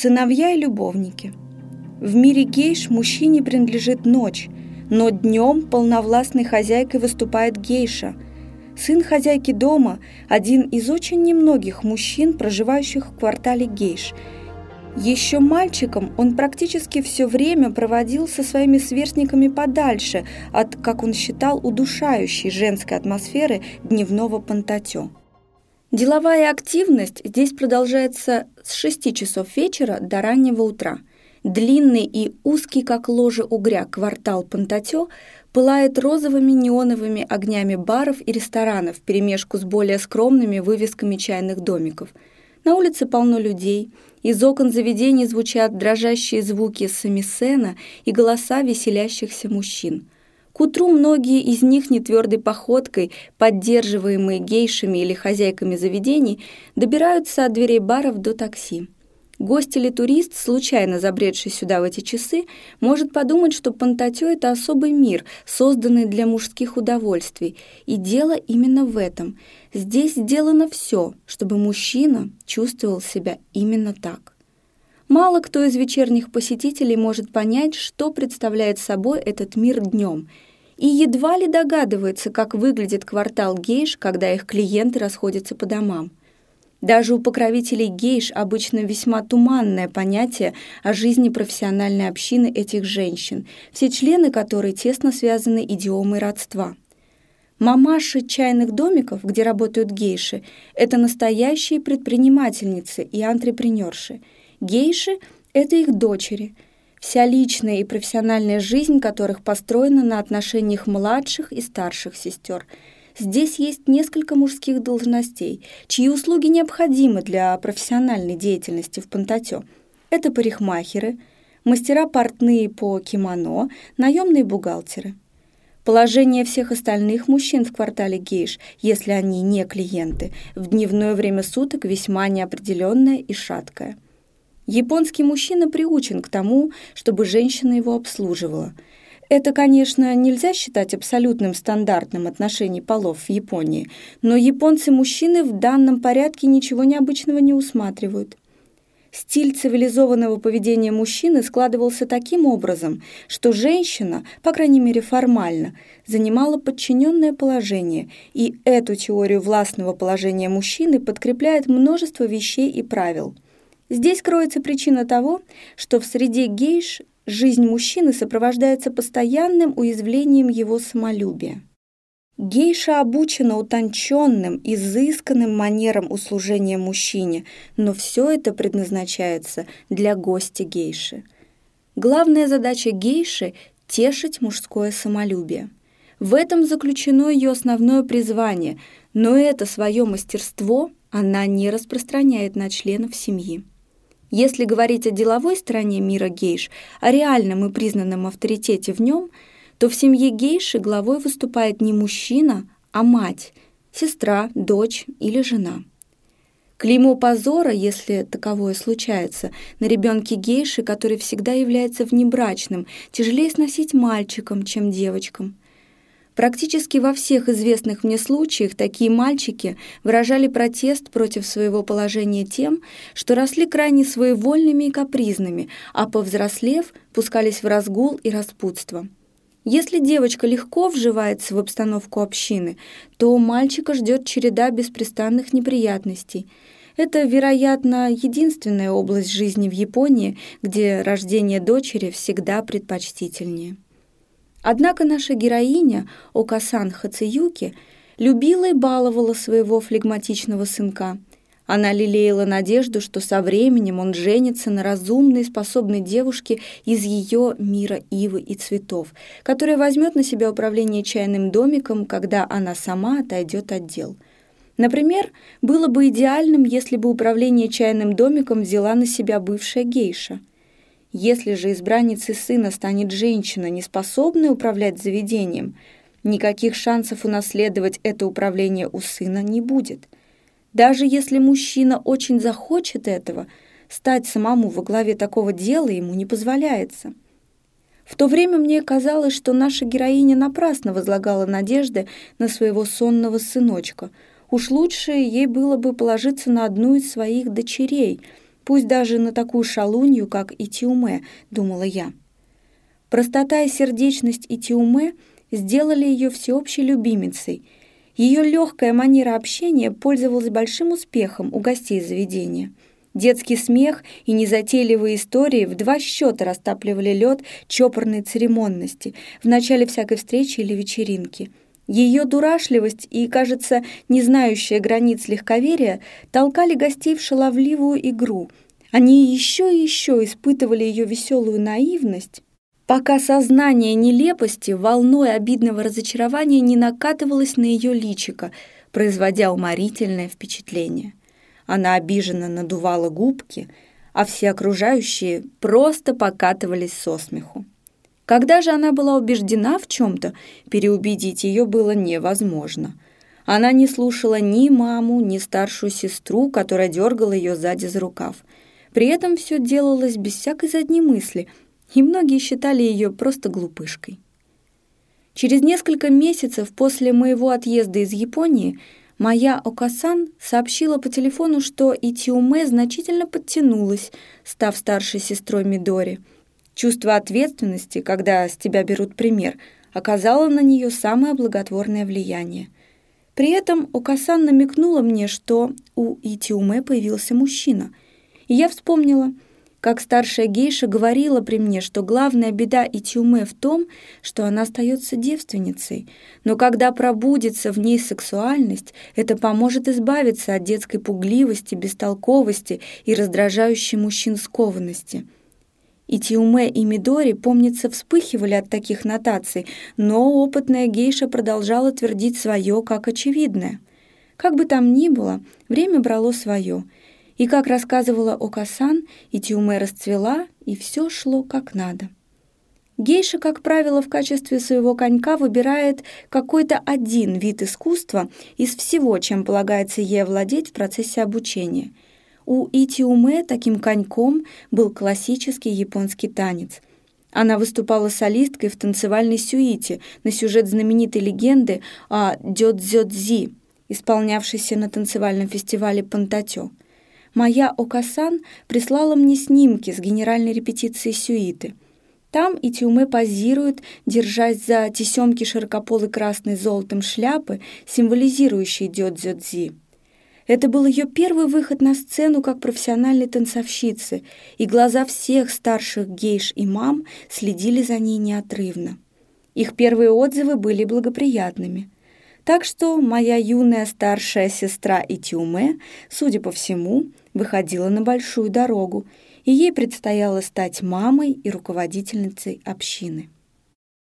Сыновья и любовники. В мире гейш мужчине принадлежит ночь, но днем полновластной хозяйкой выступает гейша. Сын хозяйки дома – один из очень немногих мужчин, проживающих в квартале гейш. Еще мальчиком он практически все время проводил со своими сверстниками подальше от, как он считал, удушающей женской атмосферы дневного пантатё. Деловая активность здесь продолжается с 6 часов вечера до раннего утра. Длинный и узкий, как ложе угря, квартал Пантатё пылает розовыми неоновыми огнями баров и ресторанов вперемешку с более скромными вывесками чайных домиков. На улице полно людей, из окон заведений звучат дрожащие звуки самисена и голоса веселящихся мужчин – к утру многие из них нетвердой походкой, поддерживаемые гейшами или хозяйками заведений, добираются от дверей баров до такси. Гость или турист, случайно забредший сюда в эти часы, может подумать, что Пантатё — это особый мир, созданный для мужских удовольствий. И дело именно в этом. Здесь сделано все, чтобы мужчина чувствовал себя именно так. Мало кто из вечерних посетителей может понять, что представляет собой этот мир днем — и едва ли догадывается, как выглядит квартал гейш, когда их клиенты расходятся по домам. Даже у покровителей гейш обычно весьма туманное понятие о жизни профессиональной общины этих женщин, все члены которой тесно связаны идиомой родства. Мамаши чайных домиков, где работают гейши, это настоящие предпринимательницы и антрепренерши. Гейши — это их дочери — вся личная и профессиональная жизнь которых построена на отношениях младших и старших сестер. Здесь есть несколько мужских должностей, чьи услуги необходимы для профессиональной деятельности в Пантатё. Это парикмахеры, мастера портные по кимоно, наемные бухгалтеры. Положение всех остальных мужчин в квартале гейш, если они не клиенты, в дневное время суток весьма неопределенное и шаткое – Японский мужчина приучен к тому, чтобы женщина его обслуживала. Это, конечно, нельзя считать абсолютным стандартным отношений полов в Японии, но японцы-мужчины в данном порядке ничего необычного не усматривают. Стиль цивилизованного поведения мужчины складывался таким образом, что женщина, по крайней мере формально, занимала подчиненное положение, и эту теорию властного положения мужчины подкрепляет множество вещей и правил – Здесь кроется причина того, что в среде гейш жизнь мужчины сопровождается постоянным уязвлением его самолюбия. Гейша обучена утонченным, изысканным манерам услужения мужчине, но все это предназначается для гостя гейши. Главная задача гейши — тешить мужское самолюбие. В этом заключено ее основное призвание, но это свое мастерство она не распространяет на членов семьи. Если говорить о деловой стороне мира гейш, о реальном и признанном авторитете в нем, то в семье гейши главой выступает не мужчина, а мать, сестра, дочь или жена. Клеймо позора, если таковое случается, на ребенке гейши, который всегда является внебрачным, тяжелее сносить мальчикам, чем девочкам – Практически во всех известных мне случаях такие мальчики выражали протест против своего положения тем, что росли крайне своевольными и капризными, а повзрослев, пускались в разгул и распутство. Если девочка легко вживается в обстановку общины, то мальчика ждет череда беспрестанных неприятностей. Это, вероятно, единственная область жизни в Японии, где рождение дочери всегда предпочтительнее. Однако наша героиня, Окасан Хацеюки, любила и баловала своего флегматичного сынка. Она лелеяла надежду, что со временем он женится на разумной и способной девушке из ее мира ивы и цветов, которая возьмет на себя управление чайным домиком, когда она сама отойдет от дел. Например, было бы идеальным, если бы управление чайным домиком взяла на себя бывшая гейша – если же избранницей сына станет женщина, не способная управлять заведением, никаких шансов унаследовать это управление у сына не будет. Даже если мужчина очень захочет этого, стать самому во главе такого дела ему не позволяется. В то время мне казалось, что наша героиня напрасно возлагала надежды на своего сонного сыночка. Уж лучше ей было бы положиться на одну из своих дочерей — пусть даже на такую шалунью, как Итиуме, думала я. Простота и сердечность Итиуме сделали ее всеобщей любимицей. Ее легкая манера общения пользовалась большим успехом у гостей заведения. Детский смех и незатейливые истории в два счета растапливали лед чопорной церемонности в начале всякой встречи или вечеринки. Ее дурашливость и, кажется, не знающая границ легковерия толкали гостей в шаловливую игру. Они еще и еще испытывали ее веселую наивность, пока сознание нелепости волной обидного разочарования не накатывалось на ее личико, производя уморительное впечатление. Она обиженно надувала губки, а все окружающие просто покатывались со смеху. Когда же она была убеждена в чем-то, переубедить ее было невозможно. Она не слушала ни маму, ни старшую сестру, которая дергала ее сзади за рукав. При этом все делалось без всякой задней мысли – и многие считали ее просто глупышкой. Через несколько месяцев после моего отъезда из Японии моя Окасан сообщила по телефону, что Итиуме значительно подтянулась, став старшей сестрой Мидори. Чувство ответственности, когда с тебя берут пример, оказало на нее самое благотворное влияние. При этом Окасан намекнула мне, что у Итиуме появился мужчина. И я вспомнила – как старшая гейша говорила при мне, что главная беда Итюме в том, что она остается девственницей, но когда пробудится в ней сексуальность, это поможет избавиться от детской пугливости, бестолковости и раздражающей мужчин скованности. И Тиуме и Мидори, помнится, вспыхивали от таких нотаций, но опытная гейша продолжала твердить свое как очевидное. Как бы там ни было, время брало свое — и, как рассказывала Окасан, Итиуме расцвела, и все шло как надо. Гейша, как правило, в качестве своего конька выбирает какой-то один вид искусства из всего, чем полагается ей овладеть в процессе обучения. У Итиуме таким коньком был классический японский танец. Она выступала солисткой в танцевальной сюите на сюжет знаменитой легенды о Дёдзёдзи, исполнявшейся на танцевальном фестивале Пантатё моя Окасан прислала мне снимки с генеральной репетиции сюиты. Там и Тиуме позирует, держась за тесемки широкополой красной золотом шляпы, символизирующей дёдзёдзи. Это был ее первый выход на сцену как профессиональной танцовщицы, и глаза всех старших гейш и мам следили за ней неотрывно. Их первые отзывы были благоприятными. Так что моя юная старшая сестра Итиуме, судя по всему, выходила на большую дорогу, и ей предстояло стать мамой и руководительницей общины.